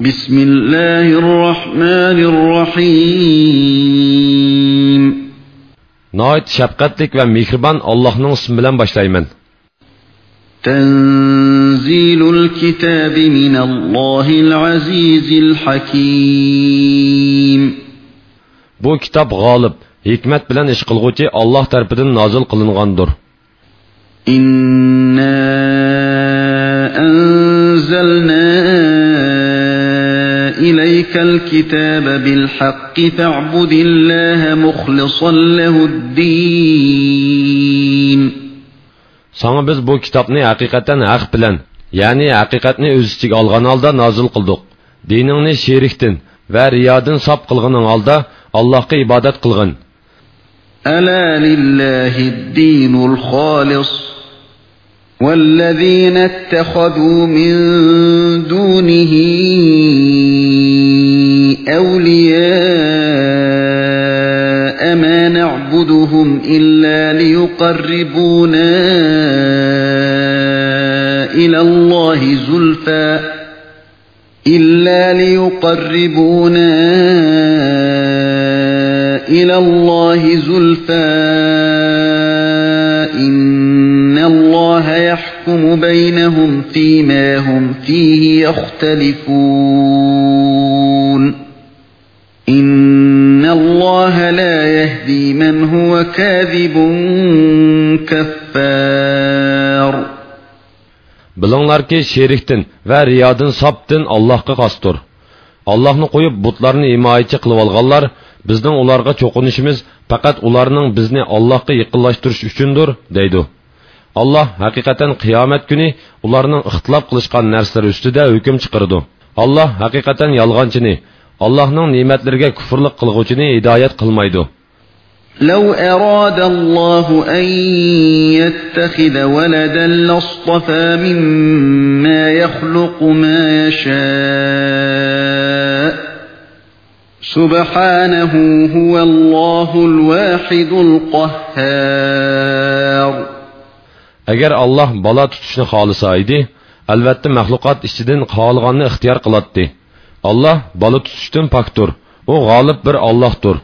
بسم الله الرحمن الرحيم şəfqətlik və mehriban Allah'ın ismi bilan başlayman. تنزيل الكتاب من الله العزيز الحكيم Bu kitob g'olib, hikmat bilan ish qilguvchi Alloh tarafidan nozil qilingandir. إنا أنزلنا إليك الكتاب بالحق فاعبد الله مخلصا له الدين Sana biz bu kitobni haqiqatan haq bilan, ya'ni haqiqatni o'z ichiga olgan holda nozil qildik. Diningni sherikdan va riyodan sop qilganing holda Allohga ibodat qilgin. ألا لله الدين الخالص والذين اتخذوا من دونه أولياء ما نعبدهم إلا ليقربونا إلى الله زلفى إلا ليقربونا إلى الله زلفى يحكم بينهم فيما هم فيه يختلفون إن الله لا يهدي من هو كاذب كفار Bilinglarki, sherikdan va riyodan sopdan Allohga qosdir. Allohni qo'yib butlarni himoyachi qilib olganlar bizning ularga cho'qinishimiz faqat ularning bizni Allohga yaqinlashtirish uchundir, deydi. Alloh haqiqatan qiyomat kuni ularning ixtilof qilishgan narsalar ustida hukm chiqardi. Alloh haqiqatan yolg'onchini, Allohning ne'matlariga kufrlik qilguvchini hidoyat qilmaydi. لو أراد الله أن يتخذ ولدا لاصطفى مما يخلق ما يشاء سبحانه هو الله الواحد القهار Agar Alloh bola tutishni xohlasa edi, albatta mahluqot ichidan xohlaganni ixtiyor qiladi. Alloh bola tutishdan pokdir. U g'olib bir Allohdir.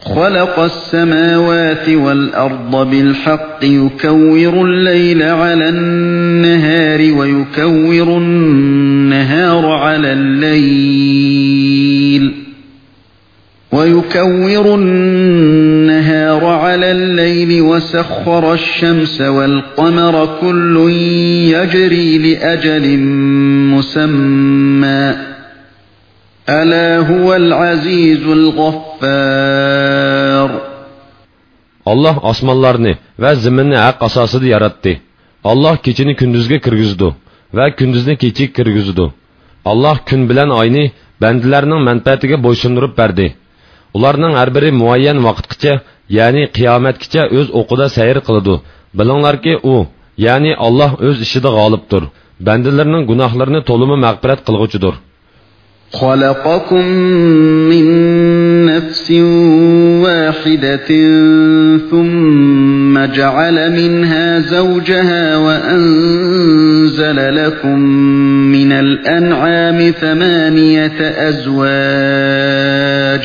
خلق السماوات والأرض بالحق يكور الليل على النهار ويكور النهار على الليل ويكور النهار على الليل وسخر الشمس والقمر كل يجري لأجل مسمى ألا هو العزيز الغفار Allah osmonlarni va zaminni haq asosida yaratdi. Allah kechini kunduzga kirgizdi va kunduzni kechiga kirgizdi. Allah kun bilan oyni bandalarning manfaatiga bo'ysundirib berdi. Ularning har biri muayyan vaqtgacha, ya'ni qiyomatgacha o'z o'qida sayr qiladi. Bilinglarki, u, ya'ni Allah o'z ishida g'olibdir. Bandalarning gunohlarini to'limi mag'firat qilg'uchidir. خلقكم من نفس واحدة ثم جعل منها زوجها وأنزل لكم من الأنعام ثمانية أزواج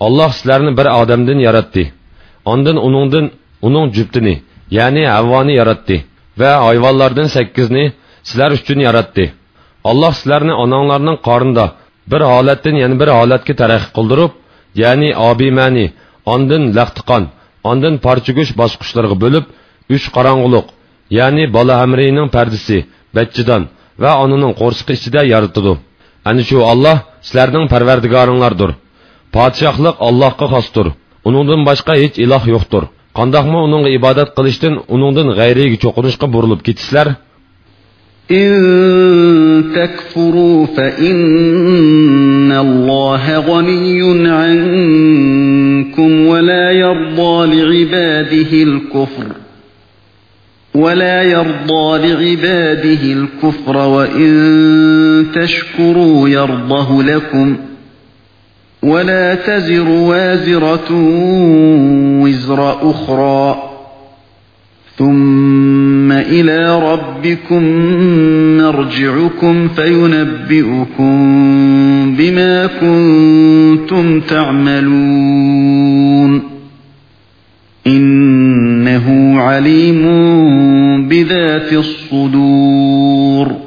Allah sizlarni bir odamdan yaratdi. Ondan uningdan uning juftini, ya'ni Havvoni yaratdi va hayvonlardan 8 ni sizlar uchun yaratdi. Allah sizlarni onanglarning qornida bir holatdan yana bir holatga taraqqiy qildirib, ya'ni obimani, ondan laqtiqon, ondan parcha go'sht bosqichlarga bo'lib, uch qorong'uliq, ya'ni bola hamrining pardisi, bachchidan va onaning qo'rsiqi ichida yaratdi. Ana shu Alloh sizlarning parvardigoringlardir. Padişahlık Allah'a xosdir. Uningdan boshqa hech iloh yo'qdir. Qandoqmi uningga ibodat qilishdan uningdan g'ayriga cho'qinishga burilib ketisizlar? إن تكفروا فإن الله غني عنكم ولا يرضى لعباده الكفر ولا يرضى لعباده الكفر وإن تشكروا يرضه لكم ولا تزر وازرة وزر أخرى. ثم إلى ربكم مرجعكم فينبئكم بما كنتم تعملون. إنه عليم بذات الصدور.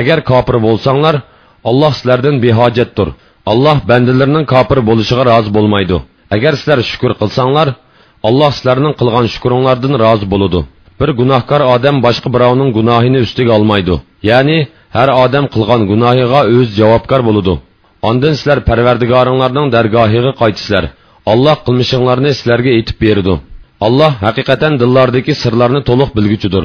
agar kofir bo'lsanglar olloh sizlardan behojatdir olloh bandalarining kofir bo'lishiga rozi bo'lmaydi agar sizlar shukur qilsanglar olloh sizlarning qilgan shukringlardan rozi bo'ladi bir gunohkor odam boshqa birovning gunohini ustiga olmaydi ya'ni har odam qilgan gunohiga o'zi javobgar bo'ladi ondan sizlar parvardigoringlarning dargohiga qaytisizlar olloh qilmishinglarni sizlarga aytib berdi olloh haqiqatan dillardagi sirlarni to'liq bilguchidir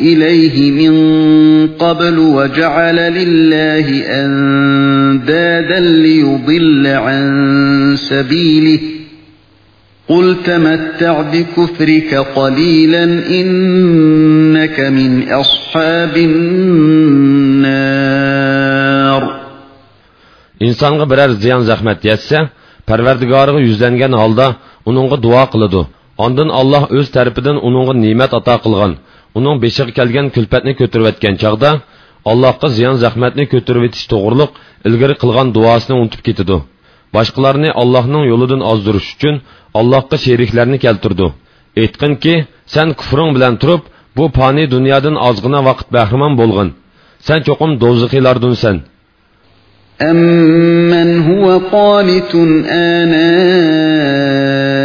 إليه من قبل وجعل لله أندادا ليضل عن سبيله قل تمتع بكفرك قليلا إنك من أصحاب النار insonga biror ziyon zahmat yetsa parvardigoriga yuzlangan holda uningga duo qiladi ondan olloh o'z tarafidan uningga ne'mat ato qilgan uning beshiga kelgan kulpatni ko'tarayotgan chog'da allohga ziyon zahmatni ko'tarib etish to'g'riliq ilgari qilgan duosini unutib ketidi boshqalarni allohning yo'lidan ozdirish uchun allohga sheriklarni keltirdi aytqinki sen kufring bilan turib bu foniy dunyodan ozgina vaqt bahramon bo'lg'in sen cho'qim do'zaxiylardunsan أَمَّنْ هُوَ قَانِتٌ آنَاءَ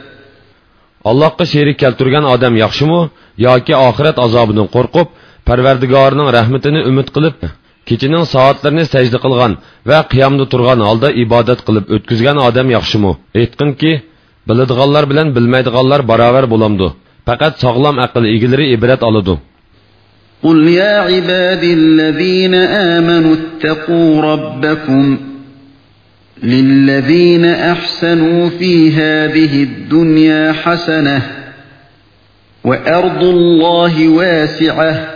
Allohga sherik keltirgan odam yaxshimi yoki oxirat azobidan qo'rqib parvardigorining rahmatini umid qilib kechining soatlarini sajda qilgan va qiyomda turgan holda ibodat qilib o'tkazgan odam yaxshimi aytqinki biladiganlar bilan bilmaydiganlar barobar bo'lamdi faqat sog'lom aql egalari ibrat oladi قل يا عبادي الذين آمنوا اتقوا ربكم للذين أحسنوا في هذه الدنيا حسنة وأرض الله واسعة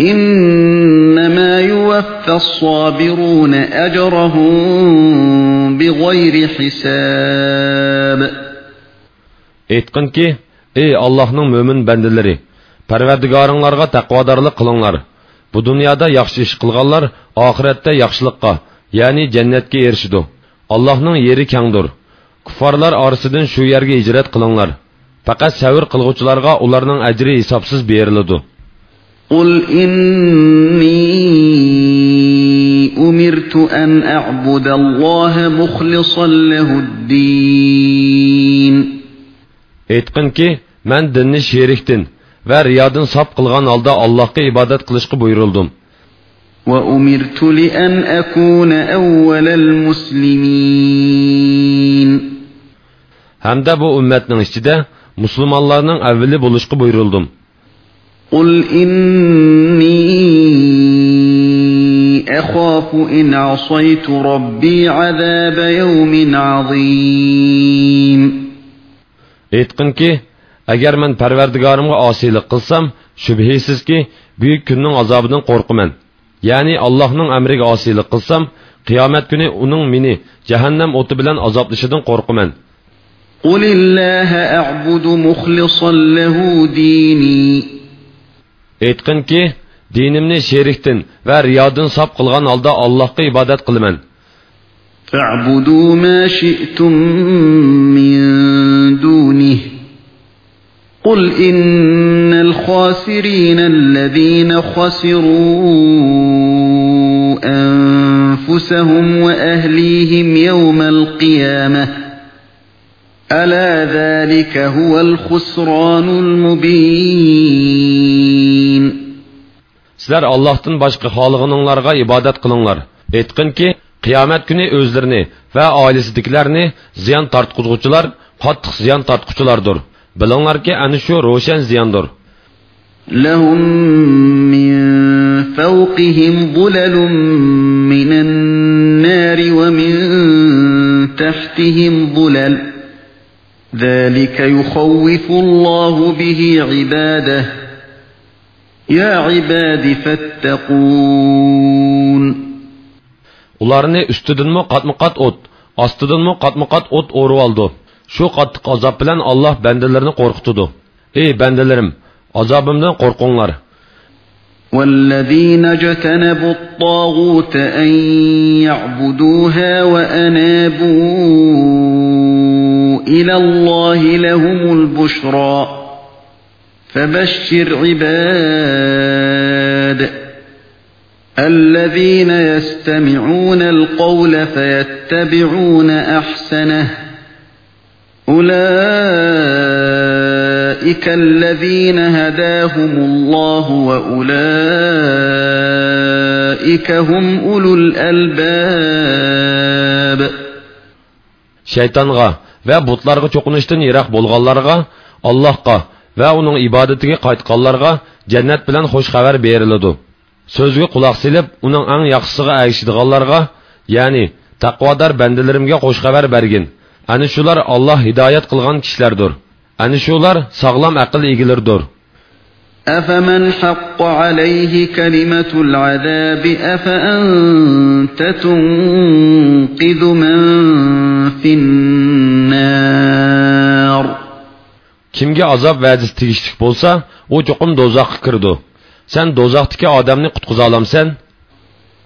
إنما يوفى الصابرون أجرهم بغير حساب aytqinki ey allohning mo'min bandalari parvardigoringlarga taqvodorlik qilinglar bu dunyoda yaxshi ish qilganlar oxiratda yaxshilikqa ya'ni jannatga erishidi allohning yeri kangdir kuffarlar orasidan shu yerga hijrat qilinglar faqat savr qilg'uvchilarga ularning ajri hisobsiz beriladi قل إني أمرت أن أعبد الله مخلصا له الدين aytqinki man dinni sherikdin va riyodan sop qilgan holda allohga ibodat qilishga buyurildim وأمرت لأن أكون أول المسلمين hamda bu ummatning ichida musulmonlarning avvali bo'lishga buyurildim قل إني أخاف إن عصيت ربي عذاب يوم عظيم aytqinki agar man parvardigorimga osiylik qilsam shubhisizki buyuk kunning azobidan qo'rqaman ya'ni allohning amriga osiylik qilsam qiyomat kuni uning meni jahannam o'ti bilan azoblashidan qo'rqaman قل الله أعبد مخلصا له ديني aytqinki dinimni sherikdan va riyodan sop qilgan holda allohga ibodat qilaman فاعبدوا ما شئتم من دونه قل إن الخاسرين الذين خسروا أنفسهم وأهليهم يوم القيامة ألا ذلك هو الخسران المبين sizlar allohdan boshqa xohlaganinglarga ibodat qilinglar aytqinki qiyomat kuni o'zlarini va oilasidagilarni ziyon tortquzg'uchilar qattiq ziyon tortquchilardir بلونلار كي أنا روشن زياندور لهم من فوقهم ظلل من النار ومن تحتهم ظلل. ذلك يخوف الله به عباده. يا عباد فاتقون. Ularını üstüdünmü katmı kat اوت astıdınmı katmı kat ot oru aldı.'' Shu qattiq azob bilan alloh bandalarini qo'rqitadi ey bandalarim azobimdan qo'rqinglar. والذين اجتنبوا الطاغوت أن يعبدوها وأنابوا إلى الله لهم البشرى فبشر عباد الذين يستمعون القول فيتبعون أحسنه أولئك الذين هداهم الله وأولئك هم أولو الألباب shaytonga va butlarga cho'qinishdan yiroq bo'lganlarga allohga va uning ibodatiga qaytganlarga jannat bilan xush xabar beriladi so'zga quloq silib uning eng yaxshisiga erishadiganlarga ya'ni taqvodor bandalarimga xush xabar bergin ana shular olloh hidoyat qilgan kishilardir ana shular sog'lom aql egilirdir أفمن حق عليه كلمة العذاب أفأنت تنقذ من في النار bo'lsa kirdi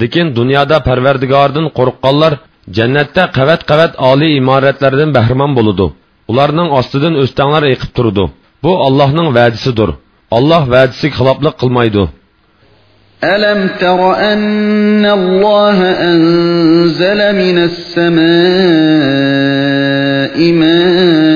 lekin dunyoda parvardigordan qo'rqqanlar jannatda qavat qavat oliy imoratlardan bahramon bo'ludi ularning ostidan o'stanglar eqib turdi bu allohning va'disidir alloh va'disiga xiloflik qilmaydi ألم تر أن الله أنزل من السماء ماء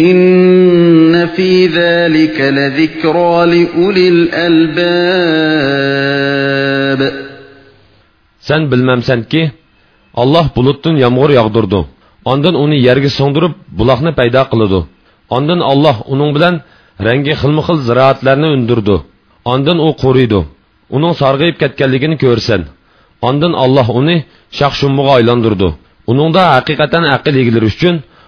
إن في ذلك لذكرى لأولي الألباب sen bilmamsanki alloh bulutdan yomg'ir yog'dirdi ondan uni yerga so'ndirib buloqni paydo qiladi ondan alloh uning bilan rangi xilma xil ziroatlarni undirdi ondan u quriydi uning sarg'ayib ketganligini ko'rsan ondan alloh uni shox shumbug'a aylantirdi uningda haqiqatan aql egiliri uchun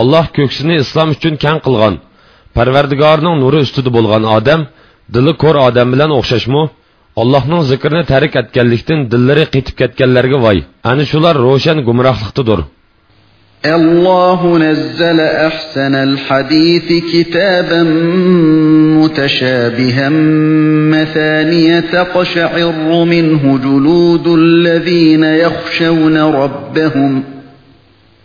alloh ko'ksini islom uchun kang qilgan parvardigorning nuri ustida bo'lgan odam dili ko'r odam bilan o'xshashmi allohning zikrini tarik etganlikdan dillari qitib ketganlarga voy ana shular ro'shan gumrohliqdadir الله نزل أحسن الحديث كتابا متشابها مثانية تقشعر منه جلود الذين يخشون ربهم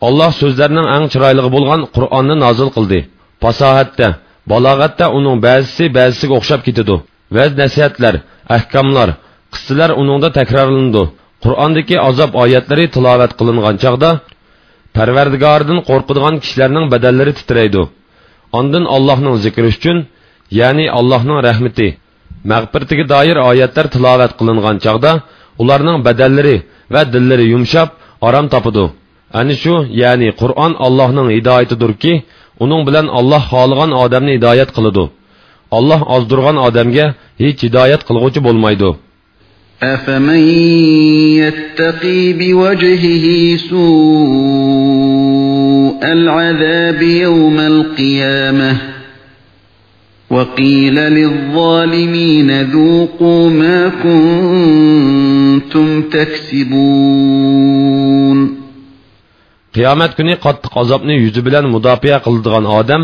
Allah sözlərinin ən çiraylığı bolğan Qur'anı nazil qıldı. Fasahətdə, balağətdə onun bəzisi bəzisigə oxşab ketidu. Vəz nəsihətlər, əhkamlar, qıssalar onunda təkrarlandı. Qur'andakı azab ayətləri tilavət qılınğan çağda Pərverdigardan qorxuduğan kişilərin bədənləri titrəydi. Ondan Allahın zikri üçün, yəni Allahın rəhməti, məğfirətinə dair ayətlər tilavət qılınğan çağda onların bədənləri və dilləri yumşab aram tapıdı. Topadi ana shu ya'ni qur'on allohning hidoyatidirki uning bilan olloh xohlagan odamni hidoyat qiladi olloh ozdirgan odamga hech hidoyat qilg'uvchi bo'lmaydi أفمن يتقي بوجهه سوء العذاب يوم القيامة وقيل للظالمين ذوقوا ما كنتم تكسبون qiyomat kuni qattiq azobni yuzi bilan mudofaa qiladigan odam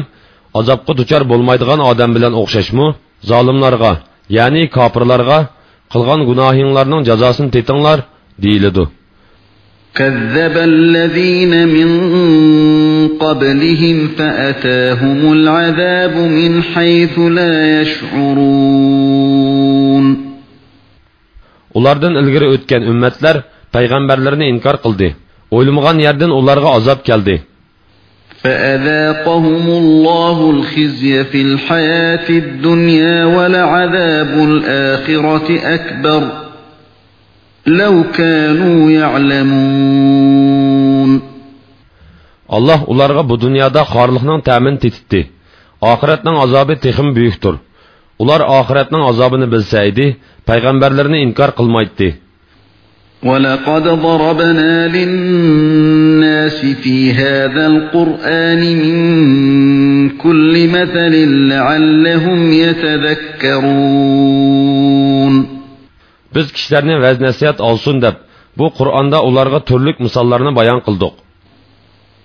azobga duchor bo'lmaydigan odam bilan o'xshashmi zolimlarga ya'ni kofirlarga qilgan gunohinglarning jazosini tetinglar deyiladi كذب الذين من قبلهم فأتاهم العذاب من حيث لا يشعرون ulardan ilgari o'tgan ummatlar payg'ambarlarni inkor qildi o'ylamagan yerdan ularga azob keldi فأذاقهم الله الخزي في الحياة الدنيا ولعذاب الآخرة أكبر لو كانوا يعلمون alloh ularga bu dunyoda xorliqning ta'min tetitdi oxiratning azobi texim buyukdir ular oxiratning azobini bilsa edi payg'ambarlarni inkor qilmaydi ولقد ضربنا للناس في هذا القرآن من كل مثل لعلهم يتذكرون biz kishilarni vaz nasihat olsin deb bu qur'onda ularga turli misollarni bayon qildik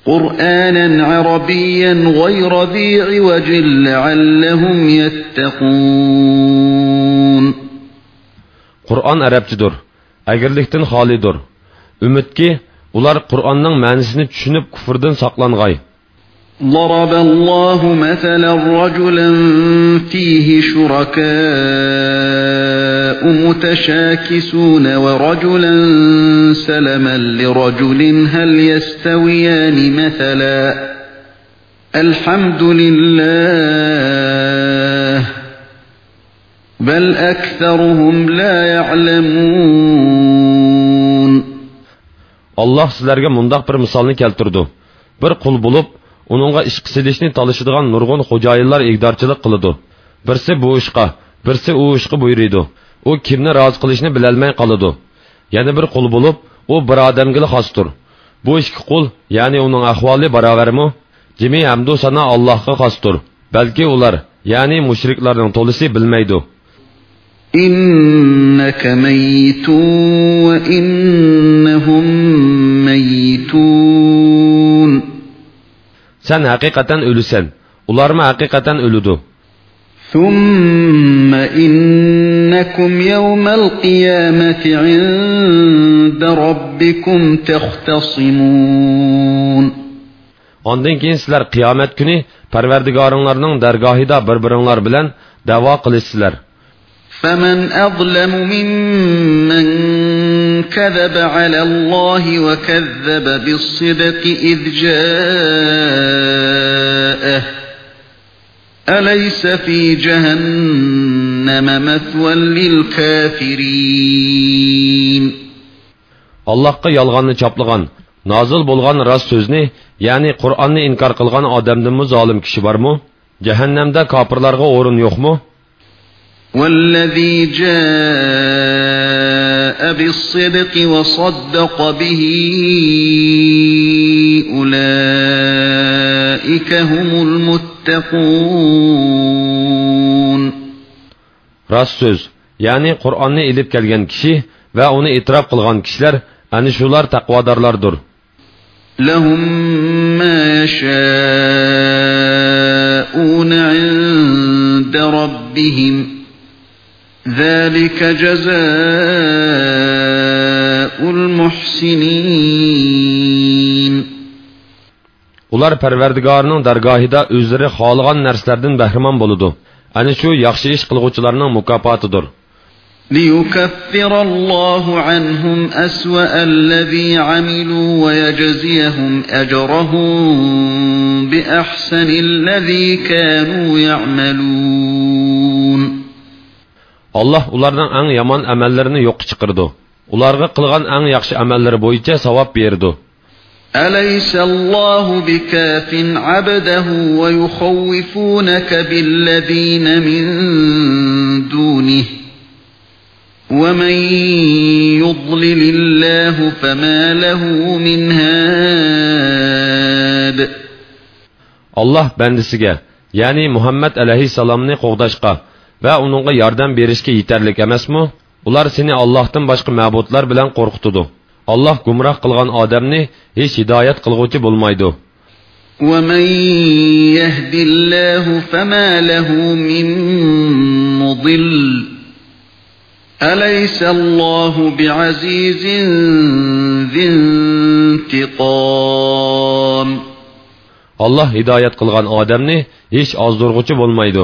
قرآنا عربيا غير ذي عوج لعلهم يتقون qur'on arabchidir ئەگىرلىكتىن خالىدۇر ئۈمىدكى ئۇلار قۇرئاننىڭ مەنىسىنى چۈشىنىپ كۇفىردىن ساقلانغاي. ضرب الله مثلا رجلا فيه شركاء متشاكسون ورجلا سلما لرجل هل يستويان مثلا؟ الحمد لله بل أكثرهم لا يعلمون alloh sizlarga mundoq bir misolni keltirdi bir qul bo'lib uningga ish qisilishni talishadigan nurg'un xo'jayinlar egdorchilik qiladi birsi bu ishqa birsi u ishqa buyuriydi u kimni rozi qilishni bilolmay qoladi yana bir qul bo'lib u bir odamgila xosdir bu ikki qul ya'ni uning ahvoli barobarmi jimi hamdu sana allohga xosdir balki ular ya'ni mushriklarning to'lisi bilmaydi إنك ميت وإنهم ميتون sen haqiqatan o'lusan ularmi haqiqatan o'ludu ثم إنكم يوم القيامة عند ربكم تختصمون Ondan keyin sizlar qiyomat kuni Parvardigoringlarning dargohida bir-biringlar bilan da'vo qilasizlar. فمن أظلم ممن كذب على الله وكذب بالصدق إذ جاءه أليس في جهنم مثوى للكافرين allohga yolg'onni choplagan nozil bo'lgan rost so'zni ya'ni qur'onni inkor qilgan odamdinmi zolim kishi bormi jahannamda kofirlarga o'rin yo'qmi والذي جاء بالصدق وصدق به أولئك هم المتقون rost so'z ya'ni qur'onni ilib kelgan kishi va uni e'tirof qilgan kishilar ana shular taqvodorlardir لهم ما يشاءون عند ربهم ذلك جزاء المحسنين ular parvardigorining dargohida o'zlari xohlagan narsalardan bahramon bo'ladi ana shu yaxshi ish qilg'uvchilarning mukofotidir ليكفر الله عنهم أسوأ الذي عملوا ويجزيهم أجرهم بأحسن الذي كانوا يعملون alloh ularning eng yomon amallarini yo'qqa chiqirdi ularga qilgan eng yaxshi amallari bo'yicha savob berdi أليس الله بكاف عبده ويخوفونك بالذين من دونه ومن يضلل الله فما له من هاد alloh bandisiga ya'ni muhammad alayhissalomni qo'g'dashga va uningga yordam berishga yetarlik emasmi ular seni ollohdan boshqa ma'budlar bilan qo'rqitadi olloh gumroh qilgan odamni hech hidoyat qilg'uvchi bo'lmaydi ومن يهد الله فما له من مضل أليس الله بعزيز ذي انتقام olloh hidoyat qilgan odamni hech ozdirg'uchi bo'lmaydi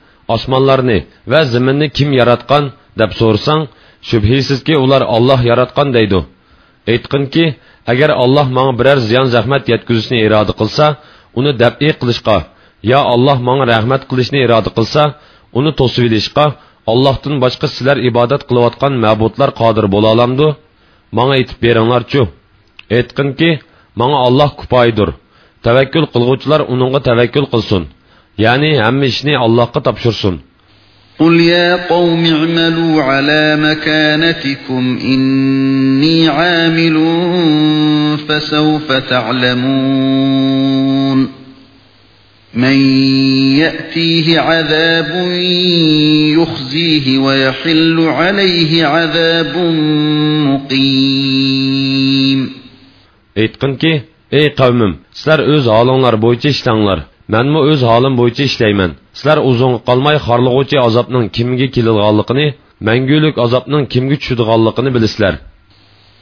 osmonlarni va zaminni kim yaratgan deb so'rsang shubhisizki ular olloh yaratgan deydi aytqinki agar olloh manga biror ziyon zahmat yetkazishni iroda qilsa uni dabiy qilishga yo alloh manga rahmat qilishni iroda qilsa uni to'sib ilishga ollohdan boshqa sizlar ibodat qilayotgan ma'budlar qodir bo'la olamdi manga aytib beringlarchu aytqinki manga olloh kupoyidir tavakkul qilg'uvchilar uningga tavakkul qilsin يعني Yani hem الله قطب tapşırsın. قُلْ يَا قَوْمِ اعْمَلُوا عَلَى مَكَانَتِكُمْ إِنِّي عَامِلٌ فَسَوْفَ تَعْلَمُونَ من يأتيه عذاب يخزيه ويحل عليه عذاب مقيم ايتقن كي اي قومم سلر اوز آلانلار بويچه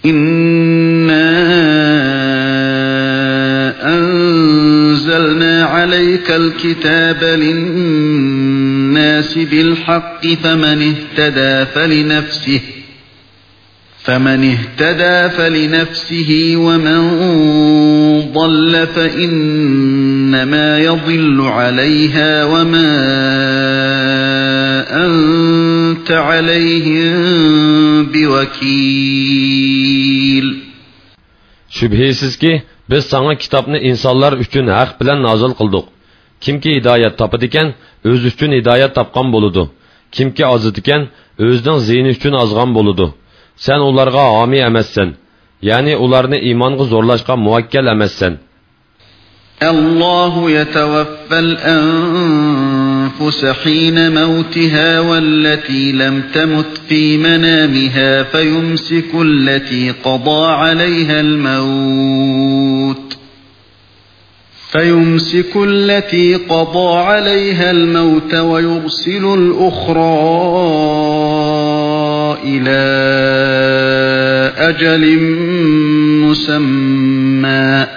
إنا أنزلنا عليك الكتاب للناس بالحق فمن اهتدى فلنفسه فمن اهتدى فلنفسه ومن ضل فإنما يضل عليها وما أنت عليهم بوكيل shubhisizki biz sana kitobni insonlar uchun haq bilan nozil qildik kimki hidoyat topadikan o'zi uchun hidoyat topgan bo'ludi kimki ozid ekan o'zining ziyni uchun ozgan bo'ludi sen ularga homiy emassan ya'ni ularni iymonga zo'rlashga muvakkal emassan. الله يتوفى الأنفس حين موتها والتي لم تمت في منامها فيمسك التي قضى عليها الموت فيمسك التي قضى عليها الموت ويرسل الأخرى إلى أجل مسمى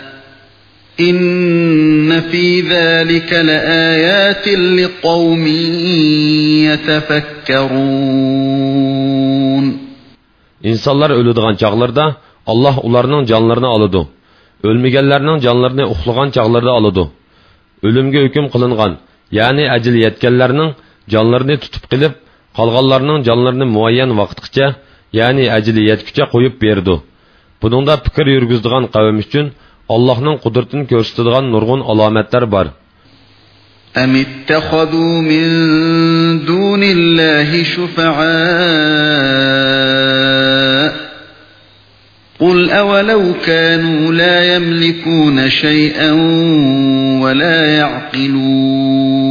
إن في ذلك لآيات لقوم يتفكرون insonlar o'ladigan chog'larda alloh ularning jonlarini oladi o'lmaganlarning jonlarini uxlagan chog'larda oladi o'limga hukm qilingan ya'ni ajil yetganlarning jonlarini tutib qilib qolganlarning jonlarini muayyan vaqtgacha ya'ni ajili yetguncha qo'yib berdi buningda fikr yurgizdigan qavm uchun allohning qudratini ko'rsatadigan nurg'un alomatlar bor أم اتخذوا من دون الله شفعاء قل أولو كانوا لا يملكون شيئا ولا يعقلون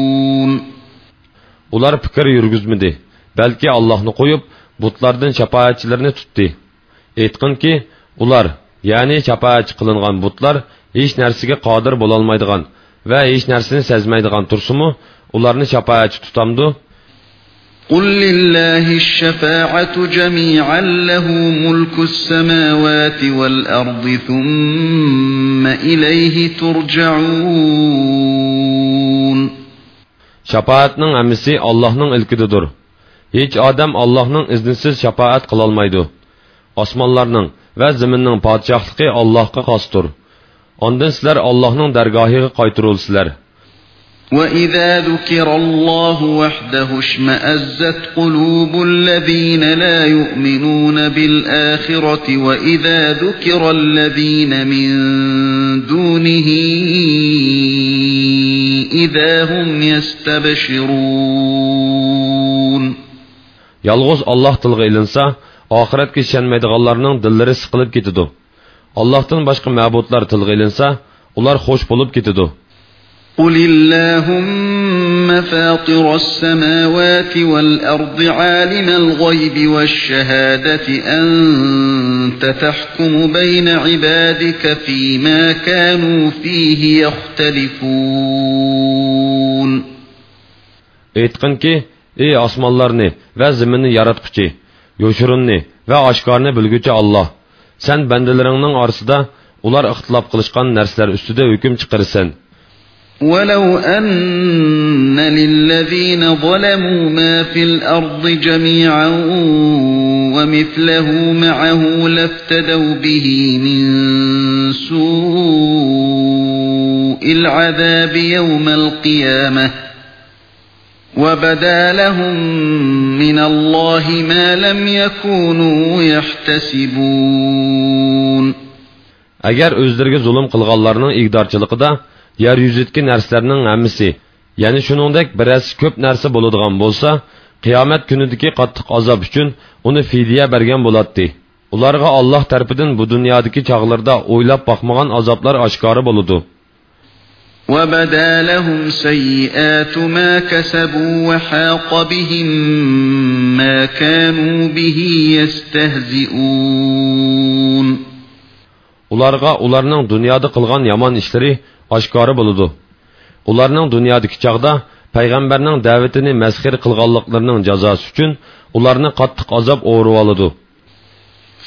ular fikr yurgizmidi balki allohni qo'yib butlardan shafoatchilarni tutdi aytqinki ular ya'ni shafoatchi qilingan butlar hech narsaga qodir bo'lolmaydigan va hech narsani sezmaydigan tursimu ularni shafoatchi tutamdu قل لله الشفاعة جميعا له ملك السماوات والأرض ثم إليه ترجعون shafoatning hammasi allohning ilkididir hech odam allohning iznisiz shafoat qilolmaydi osmonlarning va zaminning podshohligi allohga xosdir ondan sizlar allohning dargohiga qaytirilsizlar وإذا ذكر الله وحده اشمأزت قلوب الذين لا يؤمنون بالآخرة وإذا ذكر الذين من دونه إذا هم يستبشرون yolg'iz olloh tilga ilinsa oxiratga ishonmaydiganlarning dillari siqilib ketidi allohdan boshqa ma'budlar tilga ilinsa ular xush bo'lib ketidi قل اللهم فاطر السماوات والأرض عالم الغيب والشهادة أنت تحكم بين عبادك فيما كانوا فيه يختلفون aytqinki ey osmonlarni va zaminni yaratquchi yoshirinni va oshkorni bilguchi olloh san bandalaringning orasida ular ixtilof qilishgan narsalar ustida hukm chiqarsan ولو أن للذين ظلموا ما في الأرض جميعا ومثله معه لافتدوا به من سوء العذاب يوم القيامة وبدا لهم من الله ما لم يكونوا يحتسبون agar o'zlariga zulm qilganlarning igdorchiligida yer yuzidagi narsalarning hammasi ya'ni shuningdek biraz ko'p narsa bo'ladigan bo'lsa qiyomat kunidagi qattiq azob uchun uni fidya bergan bo'ladi ularga olloh tarafidan bu dunyodagi chog'larda o'ylab boqmagan azoblar oshkora bo'ludi وبدا لهم سيئات ما كسبوا وحاق بهم ما كانوا به يستهزئون ularga ularning dunyoda qilgan yomon ishlari oshkora bo'ludi ularning dunyodagi chog'da payg'ambarning da'vatini masxir qilganliklarining jazosi uchun ularni qattiq azob o'rib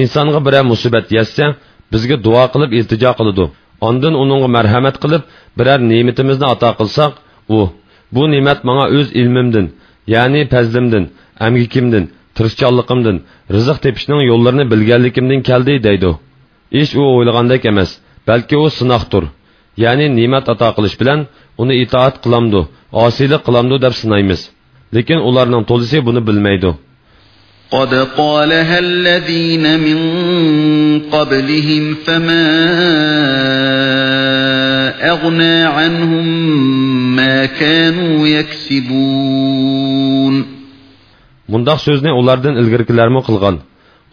insonga biror musibat yetsa bizga duo qilib iltijo qiladi ondin uningga marhamat qilib biror ne'matimizni ato qilsak u bu ne'mat manga o'z ilmimdan ya'ni fazlimdan amgikimdan tirishchanligimdan rizq tepishning yo'llarini bilganligimdan keldi deydi ish u o'ylagandek emas balki u sinoqdir ya'ni ne'mat ato qilish bilan uni itoat qilamdu osiylik qilamdu deb sinaymiz lekin ularning to'lisi buni bilmaydi قد قالها الذين من قبلهم فما أغنى عنهم ما كانوا يكسبون Mundaq so'zni ulardan ilgirkilarmi qilgan.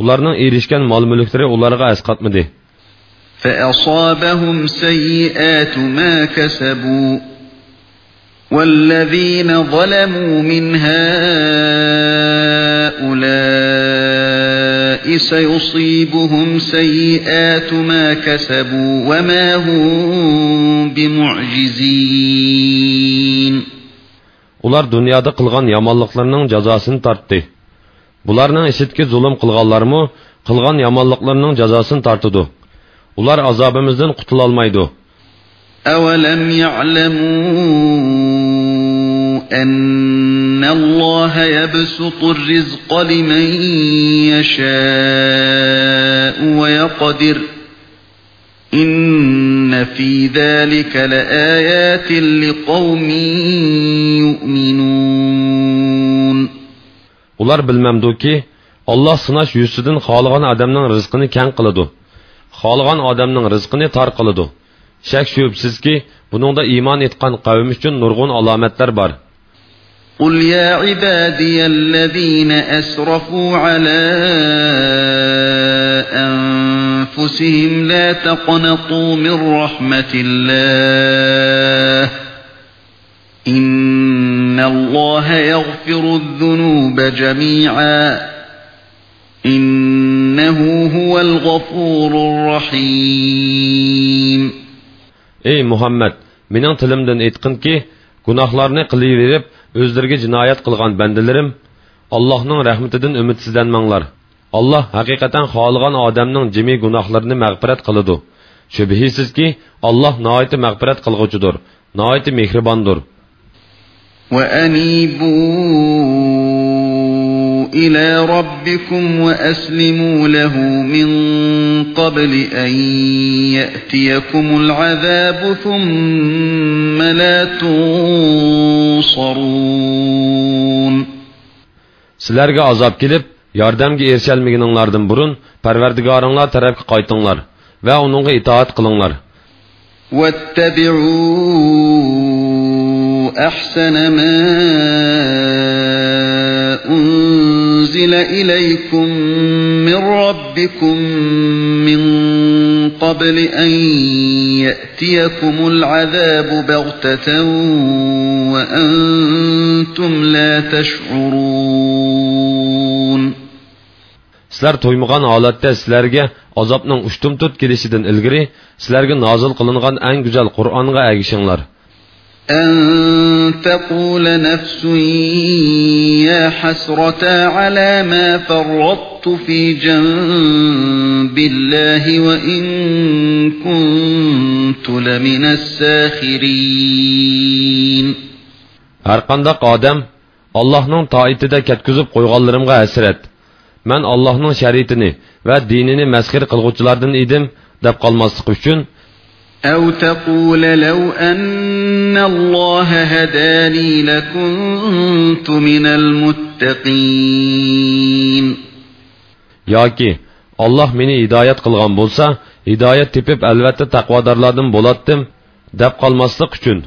Ularning erishgan mol-mulklari ularga asqatmadi. فأصابهم سيئات ما كسبوا والذين ظلموا من هؤلاء سيصيبهم سيئات ما كسبوا وما هم بمعجزين Ular dunyoda qilgan yomonliklarining jazosini tortdi. Bularning ishitki zulm qilganlarmi qilgan yomonliklarining jazosini tortidi. ular azobimizdan qutulolmaydi أَوَلَمْ يَعْلَمُوا أَنَّ اللَّهَ يَبْسُطُ الرِّزْقَ لِمَن يَشَاءُ وَيَقْدِرُ إِنَّ فِي ذَلِكَ لَآيَاتٍ لِقَوْمٍ يُؤْمِنُونَ Ular bilmemduki Allah sınaş yüzsüdün xalığan adamın rızkını kən qılıdı. Xalığan adamın rızkını tar qılıdı. Shak shubsizki buningda iymon etgan qavm uchun nurg'un alomatlar bor قل يا عبادي الذين أسرفوا على أنفسهم لا تقنطوا من رحمة الله. إن الله يغفر الذنوب جميعا. إنه هو الغفور الرحيم. Ey Muhammed, mening tilimdan aytqinki, gunohlarni qilaverib, o'zlariga jinoyat qilgan bandalarim, Allohning rahmatidan umidsizlanmanglar. Alloh haqiqatan xohlagan odamning jimi gunohlarini mag'firat qiladi. Shubhisizki, Alloh noiti mag'firat qilg'uchidir, noiti mehribondir. وأنيبوا إلى ربكم وأسلموا له من قبل أن يأتيكم العذاب ثم لا تنصرون. سلرگا عذاب کلیب یاردمگ ایرشل میگننلردن برون پروردگارنلار طرف قایتنلار و اونونگا اطاعت قلنلار واتبعوا أحسن ما إليكم من ربكم من قبل أن يأتيكم العذاب بغتة وأنتم لا تشعرون Sizlar to'ymagan holatda sizlarga azobning ushtum tut kelishidan ilgari sizlarga nozil qilingan eng go'zal Qur'onga agishinglar. أن تقول نفس يا حسرة على ما فرطت في جنب الله وإن كنت لمن الساخرين Har qandaq odam Allohning toitida ketkizib qo'yganlarimga hasrat. Men Allohning shariatini va dinini masxir qilguvchilardan edim deb qolmaslik uchun أو تقول لو أن الله هداني لكنت من المتقين ياكي الله مني هدايت قل بولسا هدايت تبب ألوات تقوى دارلادن بولاتتم دب قلمسلق چون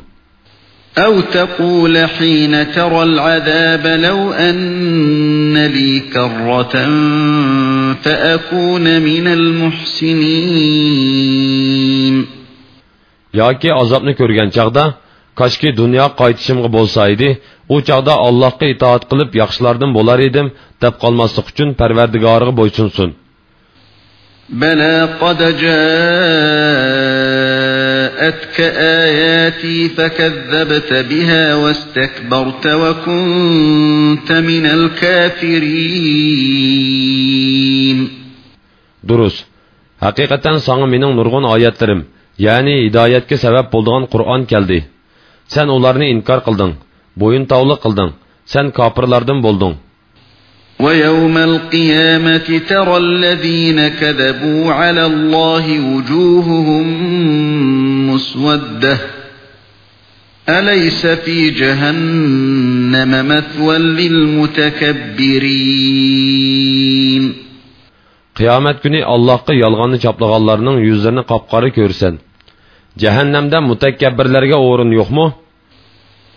أو تقول حين ترى العذاب لو أن لي كرة فأكون من المحسنين yoki azobni ko'rgan chaqda koshki dunyo qaytishimga bo'lsa edi u chaqda allohga itoat qilib yaxshilardan bo'lar edim deb qolmaslik uchun parvardigoriga bo'ysunsin بلى قد جاءتك آياتي فكذبت بها واستكبرت وكنت من الكافرين durus haqiqatan sanga mening nurg'un oyatlarim ya'ni hidoyatga sabab bo'ladigan qur'on keldi sen ularni inkor qilding bo'yin tovli qilding sen kofirlardan bo'lding ويوم القيامة ترى الذين كذبوا على الله وجوههم مسودة أليس في جهنم مثوى للمتكبرين qiyomat kuni allohga yolg'onni choplaganlarning yuzlarini qop qora ko'rsan jahannamda mutakabbirlarga o'rin yo'qmi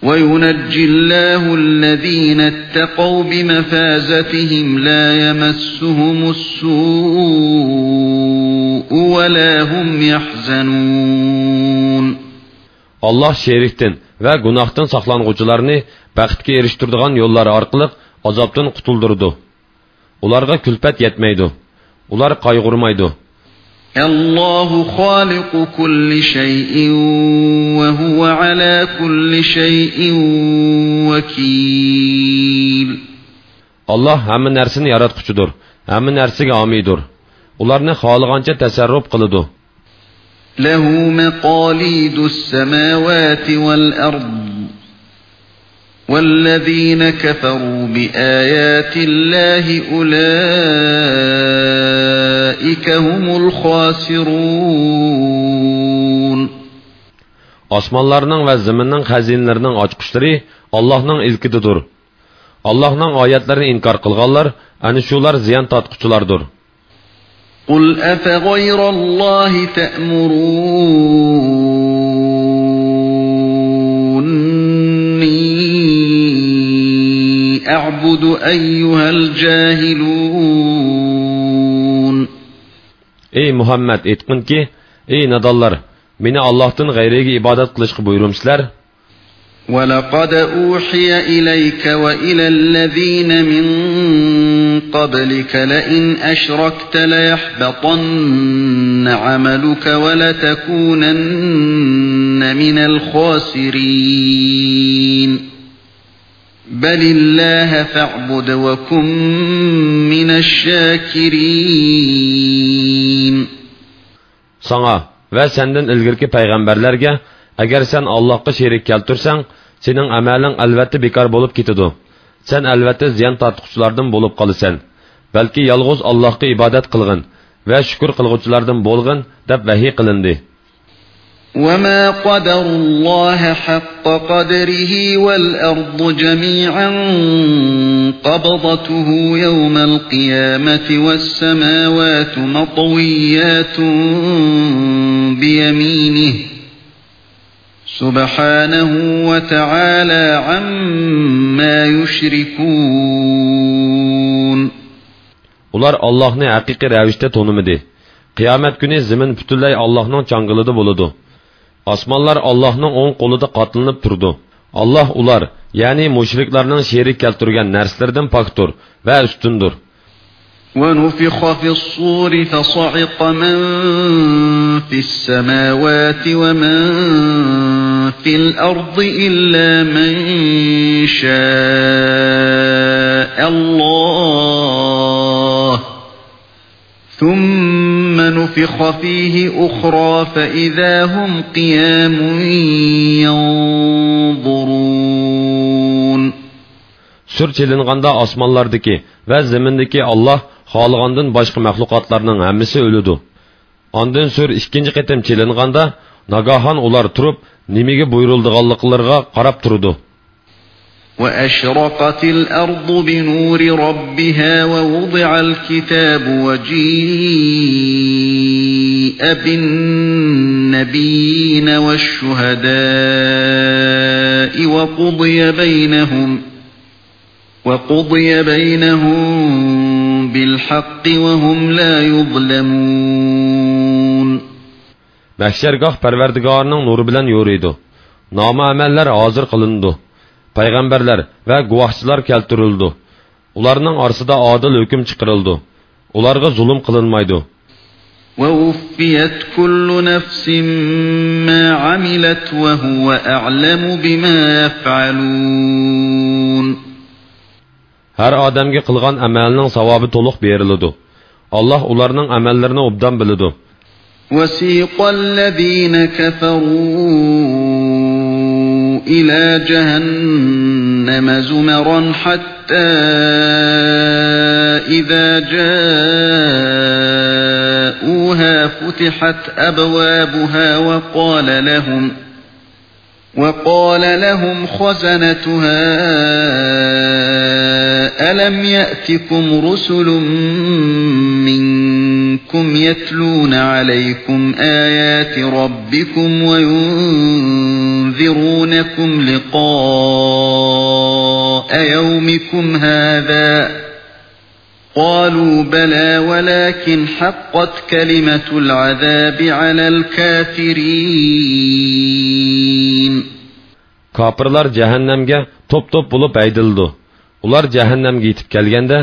وينجي الله الذين اتقوا بمفازتهم لا يمسهم السوء ولا هم يحزنون alloh sherikdan va gunohdan saqlang'uvchilarni baxtga erishtiradigan yo'llari orqali azobdan qutuldirdi ularga kulpat yetmaydi ular qayg'urmaydi الله خالق كل شيء وهو على كل شيء وكيل alloh hamma narsani yaratquchidir hamma narsaga omiydir ularni xohlagancha tasarruf qiladi له مقاليد السماوات والأرض والذين كفروا بآيات الله أولئك هم الخاسرون osmonlarning va zaminning xazinalarining ochqichlari allohning ilkididir allohning oyatlarini inkor qilganlar ana shular ziyon tortquchilardir قل أفغير الله تأمروني أعبد أيها الجاهلون. Ey muhammad aytqinki ey nadonlar meni allohdan g'ayriga ibodat qilishga buyurumsizlar ولقد أوحي إليك وإلى الذين من قبلك لئن أشركت ليحبطن عملك ولتكونن من الخاسرين. بل الله فاعبد وكن من الشاكرين Sana va sendan ilgirki payg'ambarlarga agar sen Allohga sherik keltirsang, sening amaling albatta bekor bo'lib ketadi. Sen albatta ziyon tortquchilardan bo'lib qolasan. Balki yolg'iz Allohga ibodat qilgin va shukr qilguvchilardan bo'lg'in deb vahiy qilindi. وما قدر الله حق قدره والأرض جميعا قبضته يوم القيامة والسماوات مطويات بيمينه سبحانه وتعالى عما يشركون Ular Allohni haqiqiy ravishda tonimidi. Qiyomat kuni zamin butunlay Allohning changilida bo'ladi. Osmonlar Allohning o'ng qo'lida qotlinib turdi. Alloh ular, ya'ni mushriklarning sherik keltirgan narsalardan pokdir va ustundir. ونفخ في الصور فصعق من في السماوات ومن في الأرض إلا من شاء الله ثم نفخ فيه أخرى فإذا هم قيام ينظرون Sur çilinganda osmonlardagi va zamindagi Alloh xohlagandan boshqa mahluqotlarning hammasi o'ladi. Ondan sur ikkinchi qatim chilinganda nagahan ular turib, nimaga buyurildiganliklariga qarab turdi. وأشرقت الأرض بنور ربها ووضع الكتاب وجيء بالنبيين والشهداء وقضي بينهم وقضي بينهم بالحق وهم لا يظلمون Mahshargoh Parvardigorning nuri bilan yo'riydi. Nomi amallar hozir qilindi. Payg'ambarlar va guvohchilar keltirildi. Ularning orasida odil hukm chiqarildi. Ularga zulm qilinmaydi. ووفيت كل نفس ما عملت وهو أعلم بما يفعلون Har odamga qilgan amalining savobi to'liq beriladi. Alloh ularning amallarini obdan biladi. وسيق الذين كفروا إلى جهنم زمرا حتى إذا جاءوها فتحت أبوابها وقال لهم وقال لهم خزنتها ألم يأتكم رسل منكم يتلون عليكم آيات ربكم وينذرونكم لقاء يومكم هذا قالوا بلى ولكن حقت كلمة العذاب على الكافرين Kafirlar cehennemge top top bulup aydildi. Ular cehennemge yetip kelgende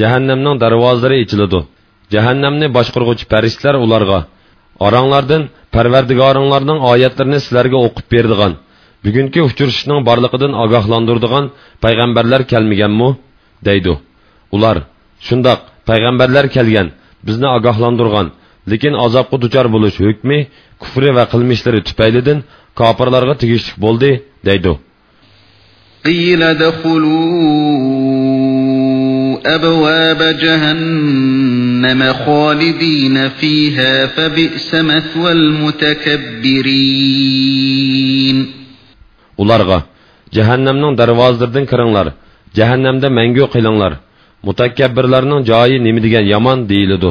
cehennemning darvozalari ichiladi. Cehennemni boshqurg'uvchi farishtalar ularga oranglardan Parvardigoringlarning oyatlarini sizlarga o'qib berdigan, bugungi uchrashishning borligidan ogohlantirdigan payg'ambarlar kelmaganmi? deydi. Ular shundoq payg'ambarlar kelgan, bizni ogohlantirgan, lekin azobga duchor bo'lish hukmi kufri va qilmishlari tufaylidan kofirlarga tegishli bo'ldi, deydi. قيل ادخلوا أبواب جهنم خالدين فيها فبئس مثوى المتكبرين Ularga cehennemning darvozalaridan kiringlar, cehennemde mangu qilinglar. Mutakabbirlarning joyi nima degan yomon deyiladi.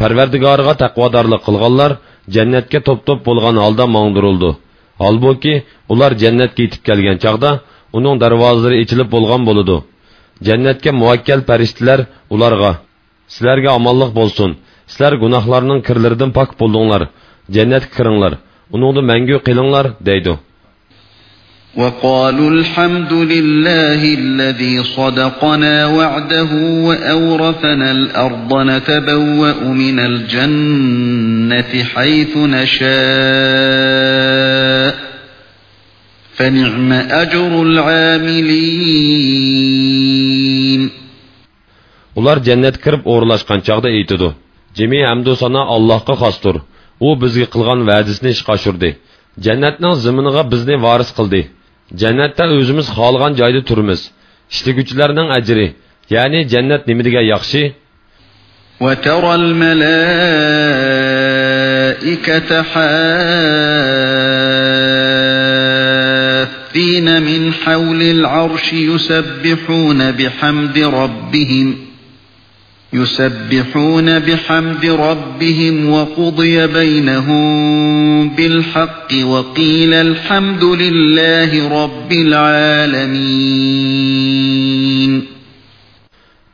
Parvardigoriga taqvodorlik qilganlar jannatga to'p-to'p bo'lgan holda mongdirildi. Holbuki ular jannatga yetib kelgan chaqda uning darvozalari ochilib bo'lgan bo'ladi. Jannatga muvakkal farishtalar ularga: "Sizlarga omonlik bo'lsin. Sizlar gunohlarning kirlaridan pok bo'ldinglar. Jannatga kiringlar. Uningda mangu qilinglar" deydi. وقالوا الحمد لله الذي صدقنا وعده وأورثنا الأرض نتبوأ من الجنة حيث نشاء فنعم أجر العاملين Ular jannat kirib o'rlashgan chaqda aytidi. Jami hamdu sana Allohga xosdir. U bizga qilgan va'dasini ishga oshirdi. Jannatning ziminiga bizni varis qildi. Jannatda o'zimiz xohlagan joyda turimiz. Ishlaguvchilarning ajri, ya'ni jannat nima degan yaxshi? وترى الملائكة حافين من حول العرش يسبحون بحمد ربهم يسبحون بحمد ربهم وقضي بينهم بالحق وقيل الحمد لله رب العالمين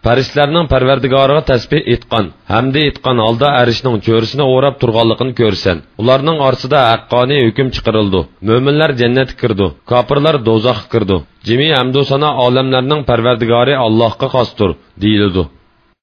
Farishlarning Parvardigoriga tasbih etgan, hamda etgan holda arishning cho'risini o'rab turganligini ko'rsan. Ularning orasida haqqoniy hukm chiqarildi. Mo'minlar jannatga kirdi, kofirlar do'zaxga kirdi. Jimi hamdu sana olamlarning Parvardigori Allohga xosdir, deyiladi.